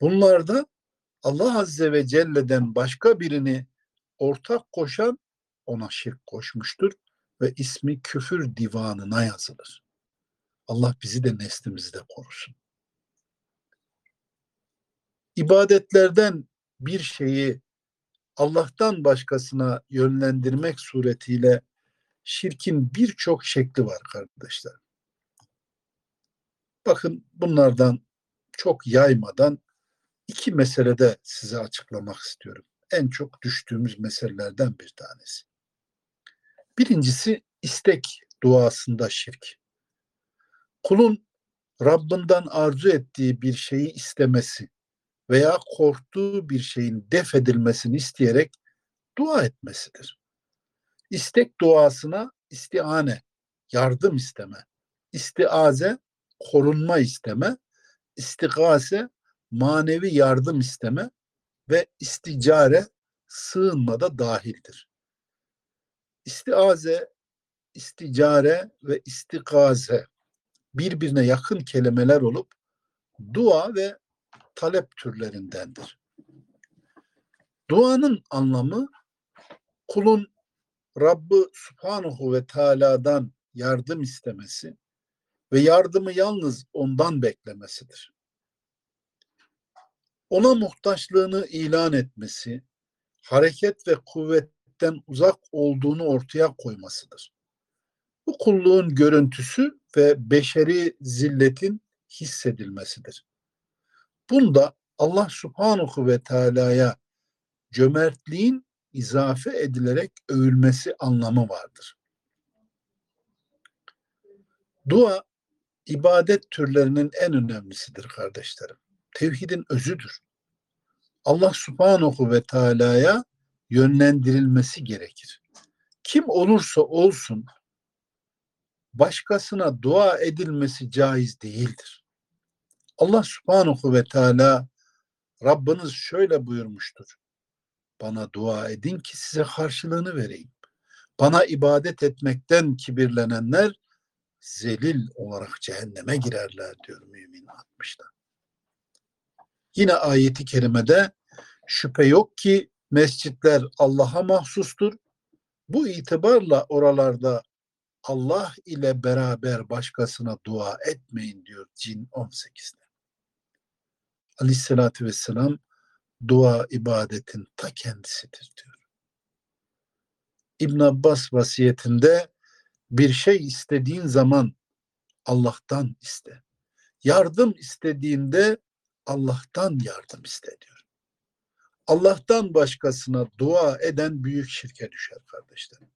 Bunlarda Allah Azze ve Celle'den başka birini ortak koşan ona şirk koşmuştur ve ismi küfür divanına yazılır. Allah bizi de neslimizi de korusun. İbadetlerden bir şeyi Allah'tan başkasına yönlendirmek suretiyle şirkin birçok şekli var kardeşler. Bakın bunlardan çok yaymadan iki meselede size açıklamak istiyorum. En çok düştüğümüz meselelerden bir tanesi. Birincisi istek duasında şirk. Kulun Rabbinden arzu ettiği bir şeyi istemesi veya korktuğu bir şeyin def edilmesini isteyerek dua etmesidir. İstek duasına istiane, yardım isteme, istiaze, korunma isteme, istigase, manevi yardım isteme ve isticare, sığınma da dahildir. İstiaze, isticare ve istikaze birbirine yakın kelimeler olup dua ve talep türlerindendir. Duanın anlamı kulun Rabbı Subhanahu ve Teala'dan yardım istemesi ve yardımı yalnız ondan beklemesidir. Ona muhtaçlığını ilan etmesi, hareket ve kuvvetten uzak olduğunu ortaya koymasıdır. Bu kulluğun görüntüsü ve beşeri zilletin hissedilmesidir. Bunda Allah Subhanahu ve Teala'ya cömertliğin izafe edilerek övülmesi anlamı vardır. Dua ibadet türlerinin en önemlisidir kardeşlerim. Tevhidin özüdür. Allah Subhanahu ve Teala'ya yönlendirilmesi gerekir. Kim olursa olsun başkasına dua edilmesi caiz değildir. Allah subhanahu ve teala Rabbiniz şöyle buyurmuştur. Bana dua edin ki size karşılığını vereyim. Bana ibadet etmekten kibirlenenler zelil olarak cehenneme girerler diyor mümin 60'da. Yine ayeti kerimede şüphe yok ki mescitler Allah'a mahsustur. Bu itibarla oralarda Allah ile beraber başkasına dua etmeyin diyor Cin 18'de. Aleyhissalatü vesselam dua ibadetin ta kendisidir diyor. İbn Abbas vasiyetinde bir şey istediğin zaman Allah'tan iste. Yardım istediğinde Allah'tan yardım iste diyor. Allah'tan başkasına dua eden büyük şirke düşer kardeşlerim.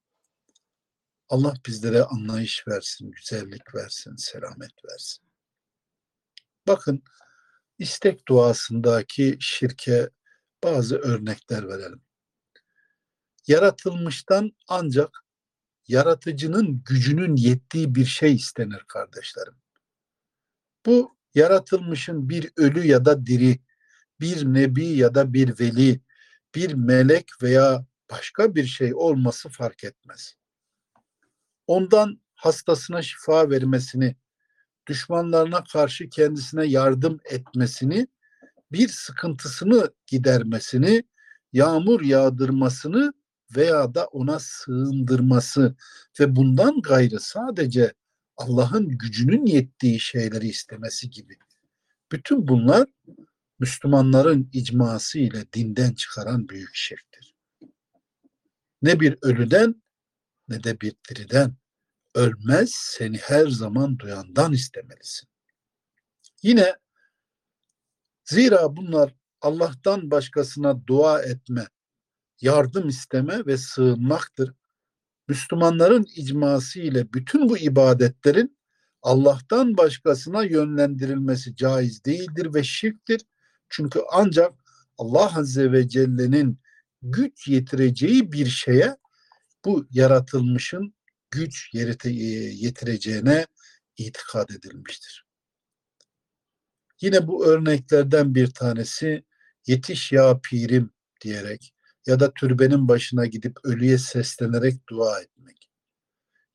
Allah bizlere anlayış versin, güzellik versin, selamet versin. Bakın istek duasındaki şirke bazı örnekler verelim. Yaratılmıştan ancak yaratıcının gücünün yettiği bir şey istenir kardeşlerim. Bu yaratılmışın bir ölü ya da diri, bir nebi ya da bir veli, bir melek veya başka bir şey olması fark etmez ondan hastasına şifa vermesini, düşmanlarına karşı kendisine yardım etmesini, bir sıkıntısını gidermesini, yağmur yağdırmasını veya da ona sığındırması ve bundan gayrı sadece Allah'ın gücünün yettiği şeyleri istemesi gibi. Bütün bunlar Müslümanların icması ile dinden çıkaran büyük şirktir. Ne bir ölüden ne de bir diriden. Ölmez seni her zaman duyandan istemelisin. Yine zira bunlar Allah'tan başkasına dua etme, yardım isteme ve sığınmaktır. Müslümanların icması ile bütün bu ibadetlerin Allah'tan başkasına yönlendirilmesi caiz değildir ve şirktir. Çünkü ancak Allah Azze ve Celle'nin güç yetireceği bir şeye bu yaratılmışın güç yetireceğine itikad edilmiştir. Yine bu örneklerden bir tanesi yetiş ya pirim diyerek ya da türbenin başına gidip ölüye seslenerek dua etmek.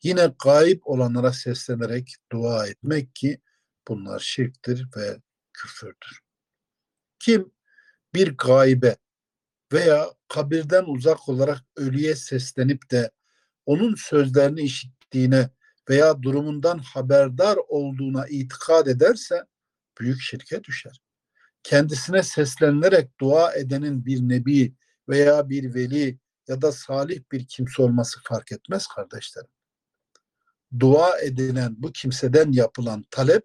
Yine gayip olanlara seslenerek dua etmek ki bunlar şirktir ve küfürdür. Kim bir gaybe veya kabirden uzak olarak ölüye seslenip de onun sözlerini işittiğine veya durumundan haberdar olduğuna itikad ederse büyük şirke düşer. Kendisine seslenilerek dua edenin bir nebi veya bir veli ya da salih bir kimse olması fark etmez kardeşlerim. Dua edilen bu kimseden yapılan talep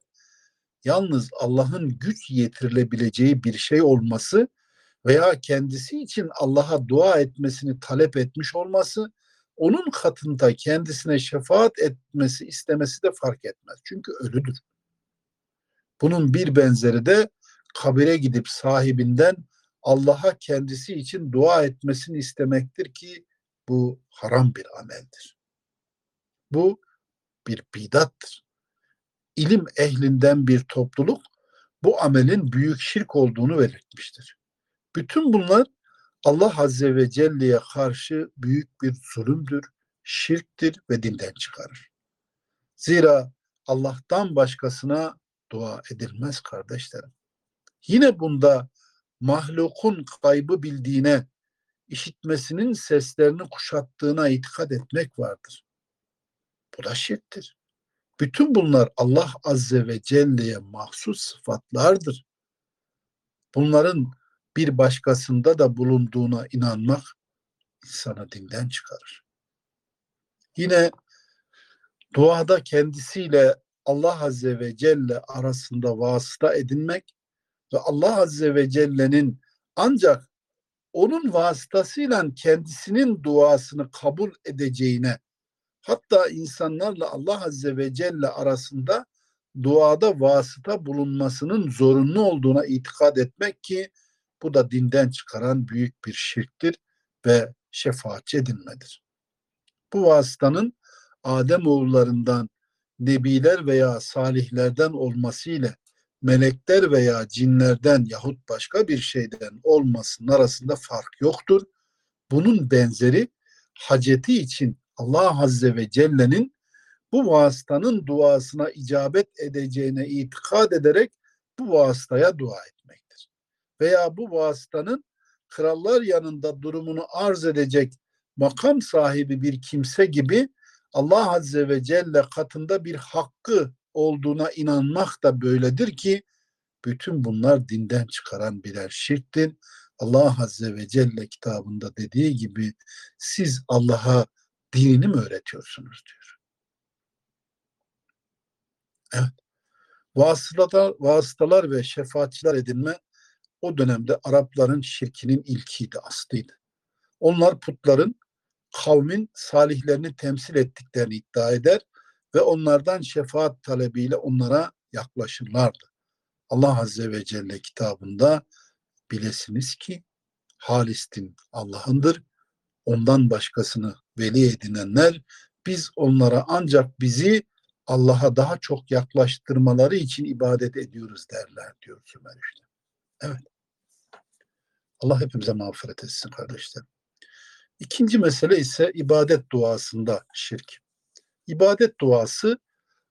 yalnız Allah'ın güç yetirilebileceği bir şey olması veya kendisi için Allah'a dua etmesini talep etmiş olması onun katında kendisine şefaat etmesi istemesi de fark etmez. Çünkü ölüdür. Bunun bir benzeri de kabire gidip sahibinden Allah'a kendisi için dua etmesini istemektir ki bu haram bir ameldir. Bu bir bidattır. İlim ehlinden bir topluluk bu amelin büyük şirk olduğunu belirtmiştir. Bütün bunlar Allah Azze ve Celle'ye karşı büyük bir zulümdür, şirktir ve dinden çıkarır. Zira Allah'tan başkasına dua edilmez kardeşlerim. Yine bunda mahlukun kaybı bildiğine, işitmesinin seslerini kuşattığına itikad etmek vardır. Bu da şirktir. Bütün bunlar Allah Azze ve Celle'ye mahsus sıfatlardır. Bunların bir başkasında da bulunduğuna inanmak insana dinden çıkarır. Yine duada kendisiyle Allah Azze ve Celle arasında vasıta edinmek ve Allah Azze ve Celle'nin ancak onun vasıtasıyla kendisinin duasını kabul edeceğine hatta insanlarla Allah Azze ve Celle arasında duada vasıta bulunmasının zorunlu olduğuna itikad etmek ki bu da dinden çıkaran büyük bir şirktir ve şefaatçi edinmedir. Bu vasıtanın Adem oğullarından nebiler veya salihlerden olması ile melekler veya cinlerden yahut başka bir şeyden olmasının arasında fark yoktur. Bunun benzeri haceti için Allah Azze ve Celle'nin bu vasıtanın duasına icabet edeceğine itikad ederek bu vasıtaya dua etmektir. Veya bu vasıtanın krallar yanında durumunu arz edecek makam sahibi bir kimse gibi Allah Azze ve Celle katında bir hakkı olduğuna inanmak da böyledir ki bütün bunlar dinden çıkaran birer şirktir. Allah Azze ve Celle kitabında dediği gibi siz Allah'a dinini mi öğretiyorsunuz diyor. Evet. Vasıtalar, vasıtalar ve şefaatçiler edinme o dönemde Arapların şirkinin ilkiydi, aslıydı. Onlar putların kavmin salihlerini temsil ettiklerini iddia eder ve onlardan şefaat talebiyle onlara yaklaşırlardı. Allah Azze ve Celle kitabında bilesiniz ki halistin Allah'ındır. Ondan başkasını veli edinenler biz onlara ancak bizi Allah'a daha çok yaklaştırmaları için ibadet ediyoruz derler diyor Sümer işte. Evet. Allah hepimize mağfiret etsin kardeşlerim. İkinci mesele ise ibadet duasında şirk. İbadet duası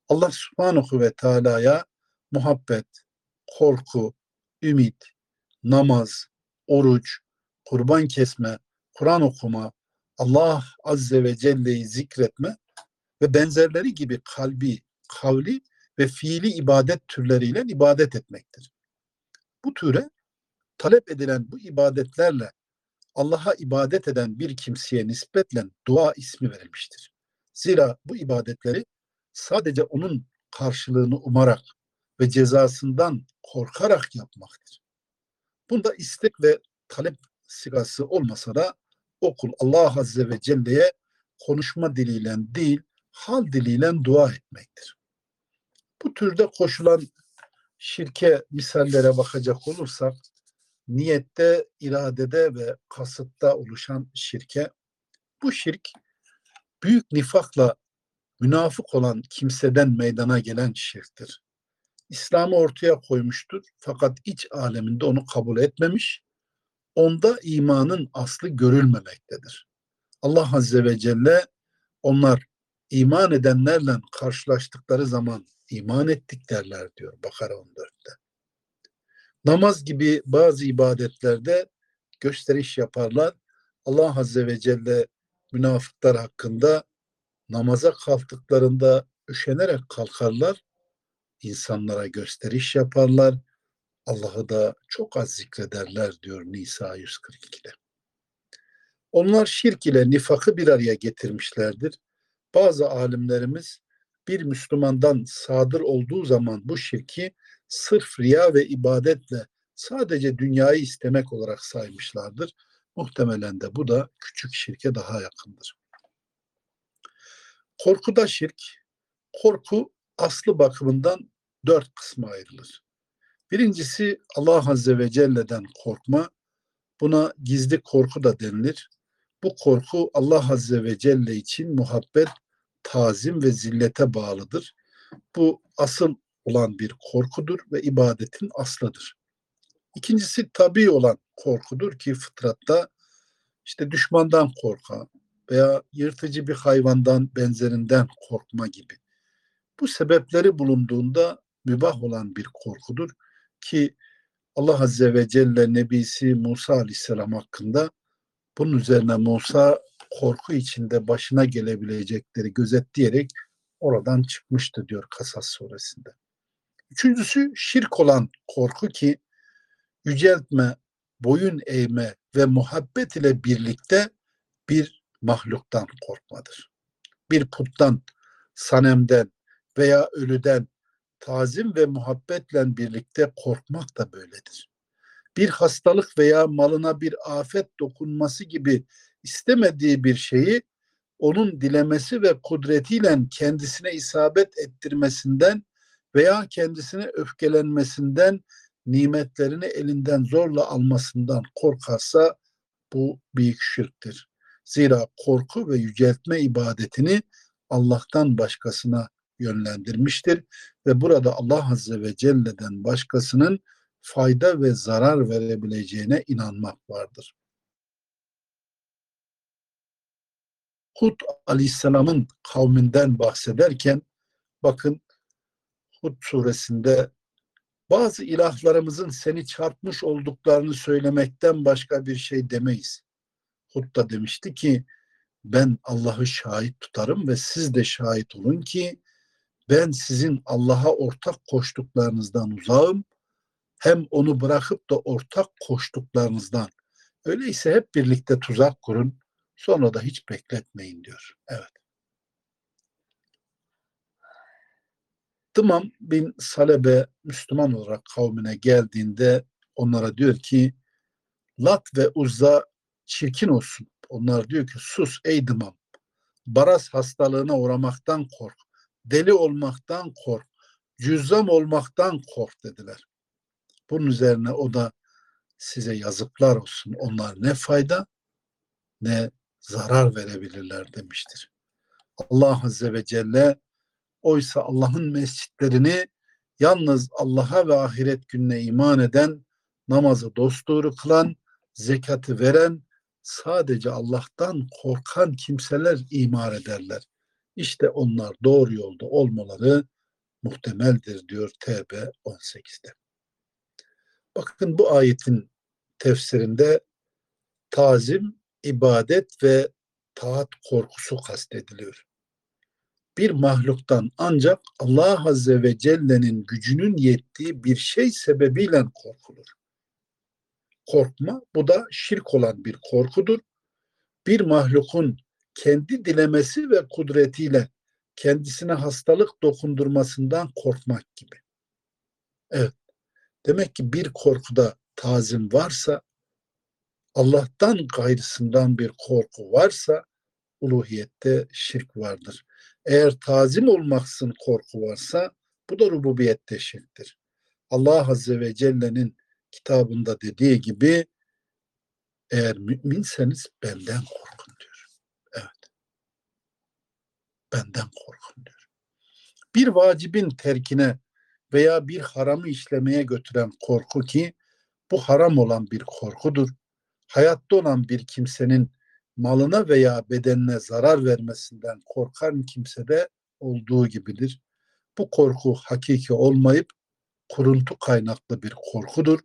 Allah subhanahu ve teala'ya muhabbet, korku, ümit, namaz, oruç, kurban kesme, Kur'an okuma, Allah azze ve celle'yi zikretme ve benzerleri gibi kalbi, kavli ve fiili ibadet türleriyle ibadet etmektir. Bu türe talep edilen bu ibadetlerle Allah'a ibadet eden bir kimseye nispetle dua ismi verilmiştir. Zira bu ibadetleri sadece onun karşılığını umarak ve cezasından korkarak yapmaktır. Bunda istek ve talep sigası olmasa da okul Allah Azze ve Celle'ye konuşma diliyle değil, hal diliyle dua etmektir. Bu türde koşulan şirke misallere bakacak olursak niyette, iradede ve kasıtta oluşan şirke bu şirk büyük nifakla münafık olan kimseden meydana gelen şirktir. İslam'ı ortaya koymuştur fakat iç aleminde onu kabul etmemiş. Onda imanın aslı görülmemektedir. Allah Azze ve Celle onlar iman edenlerle karşılaştıkları zaman iman ettik derler diyor Bakara 14'te. Namaz gibi bazı ibadetlerde gösteriş yaparlar. Allah Azze ve Celle münafıklar hakkında namaza kalktıklarında üşenerek kalkarlar. insanlara gösteriş yaparlar. Allah'ı da çok az zikrederler diyor Nisa 142'de. Onlar şirk ile nifakı bir araya getirmişlerdir. Bazı alimlerimiz bir Müslümandan sadır olduğu zaman bu şirki sırf riya ve ibadetle sadece dünyayı istemek olarak saymışlardır. Muhtemelen de bu da küçük şirke daha yakındır. Korkuda şirk, korku aslı bakımından dört kısma ayrılır. Birincisi Allah Azze ve Celle'den korkma. Buna gizli korku da denilir. Bu korku Allah Azze ve Celle için muhabbet, tazim ve zillete bağlıdır. Bu asıl olan bir korkudur ve ibadetin aslıdır. İkincisi tabi olan korkudur ki fıtratta işte düşmandan korka veya yırtıcı bir hayvandan benzerinden korkma gibi. Bu sebepleri bulunduğunda mübah olan bir korkudur ki Allah Azze ve Celle Nebisi Musa Aleyhisselam hakkında bunun üzerine Musa korku içinde başına gelebilecekleri gözetleyerek oradan çıkmıştı diyor Kasas suresinde. Üçüncüsü şirk olan korku ki yüceltme, boyun eğme ve muhabbet ile birlikte bir mahluktan korkmadır. Bir puttan, sanemden veya ölüden tazim ve muhabbetle birlikte korkmak da böyledir. Bir hastalık veya malına bir afet dokunması gibi istemediği bir şeyi onun dilemesi ve kudretiyle kendisine isabet ettirmesinden veya kendisine öfkelenmesinden nimetlerini elinden zorla almasından korkarsa bu büyük şirktir. Zira korku ve yüceltme ibadetini Allah'tan başkasına yönlendirmiştir ve burada Allah Azze ve Celle'den başkasının fayda ve zarar verebileceğine inanmak vardır. Hud Aleyhisselam'ın kavminden bahsederken bakın Hud suresinde bazı ilahlarımızın seni çarpmış olduklarını söylemekten başka bir şey demeyiz. Hud da demişti ki ben Allah'ı şahit tutarım ve siz de şahit olun ki ben sizin Allah'a ortak koştuklarınızdan uzağım hem onu bırakıp da ortak koştuklarınızdan öyleyse hep birlikte tuzak kurun sonra da hiç bekletmeyin diyor. Evet. Tımam bin Salebe Müslüman olarak kavmine geldiğinde onlara diyor ki Lat ve Uzza çirkin olsun. Onlar diyor ki sus ey Dımam. Baras hastalığına uğramaktan kork. Deli olmaktan kork. Cüzzam olmaktan kork dediler. Bunun üzerine o da size yazıklar olsun. Onlar ne fayda ne zarar verebilirler demiştir. Allah Azze ve Celle oysa Allah'ın mescitlerini yalnız Allah'a ve ahiret gününe iman eden, namazı dosdoğru kılan, zekatı veren, sadece Allah'tan korkan kimseler imar ederler. İşte onlar doğru yolda olmaları muhtemeldir diyor TB 18'de. Bakın bu ayetin tefsirinde tazim, ibadet ve taat korkusu kastediliyor. Bir mahluktan ancak Allah Azze ve Celle'nin gücünün yettiği bir şey sebebiyle korkulur. Korkma bu da şirk olan bir korkudur. Bir mahlukun kendi dilemesi ve kudretiyle kendisine hastalık dokundurmasından korkmak gibi. Evet. Demek ki bir korkuda tazim varsa, Allah'tan gayrısından bir korku varsa uluhiyette şirk vardır. Eğer tazim olmaksın korku varsa bu da rububiyette şirktir. Allah Azze ve Celle'nin kitabında dediği gibi eğer müminseniz benden korkun diyor. Evet. Benden korkun diyor. Bir vacibin terkine veya bir haramı işlemeye götüren korku ki bu haram olan bir korkudur. Hayatta olan bir kimsenin malına veya bedenine zarar vermesinden korkan kimsede olduğu gibidir. Bu korku hakiki olmayıp kuruntu kaynaklı bir korkudur.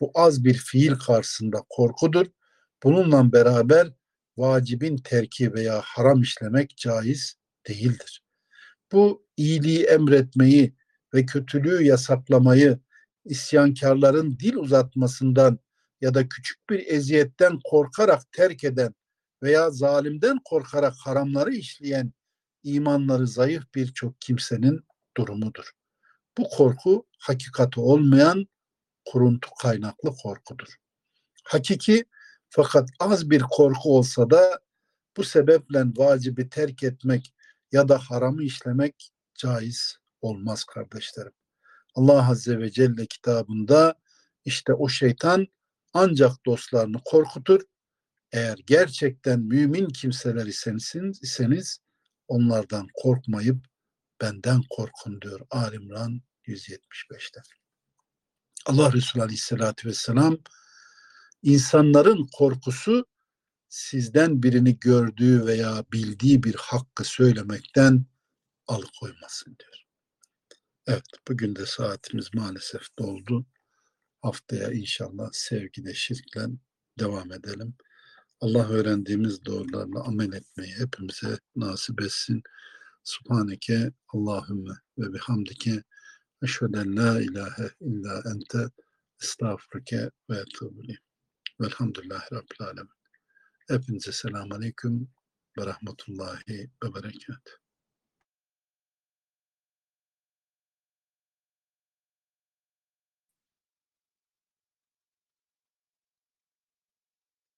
Bu az bir fiil karşısında korkudur. Bununla beraber vacibin terki veya haram işlemek caiz değildir. Bu iyiliği emretmeyi ve kötülüğü yasaklamayı isyankarların dil uzatmasından ya da küçük bir eziyetten korkarak terk eden veya zalimden korkarak haramları işleyen imanları zayıf birçok kimsenin durumudur. Bu korku hakikati olmayan kuruntu kaynaklı korkudur. Hakiki fakat az bir korku olsa da bu sebeple vacibi terk etmek ya da haramı işlemek caiz olmaz kardeşlerim. Allah Azze ve Celle kitabında işte o şeytan ancak dostlarını korkutur. Eğer gerçekten mümin kimseler iseniz, iseniz onlardan korkmayıp benden korkun diyor Alimran 175'te. Allah Resulü Aleyhisselatü Vesselam insanların korkusu sizden birini gördüğü veya bildiği bir hakkı söylemekten alıkoymasın diyor. Evet, bugün de saatimiz maalesef doldu. Haftaya inşallah sevgide şirkle devam edelim. Allah öğrendiğimiz doğrularla amel etmeyi hepimize nasip etsin. Subhaneke Allahümme ve bihamdike eşveden la ilahe illa ente estağfurke ve etubuleyim. Velhamdülillahi Rabbil Alemin. Hepinize selamun aleyküm ve rahmetullahi ve berekatuhu.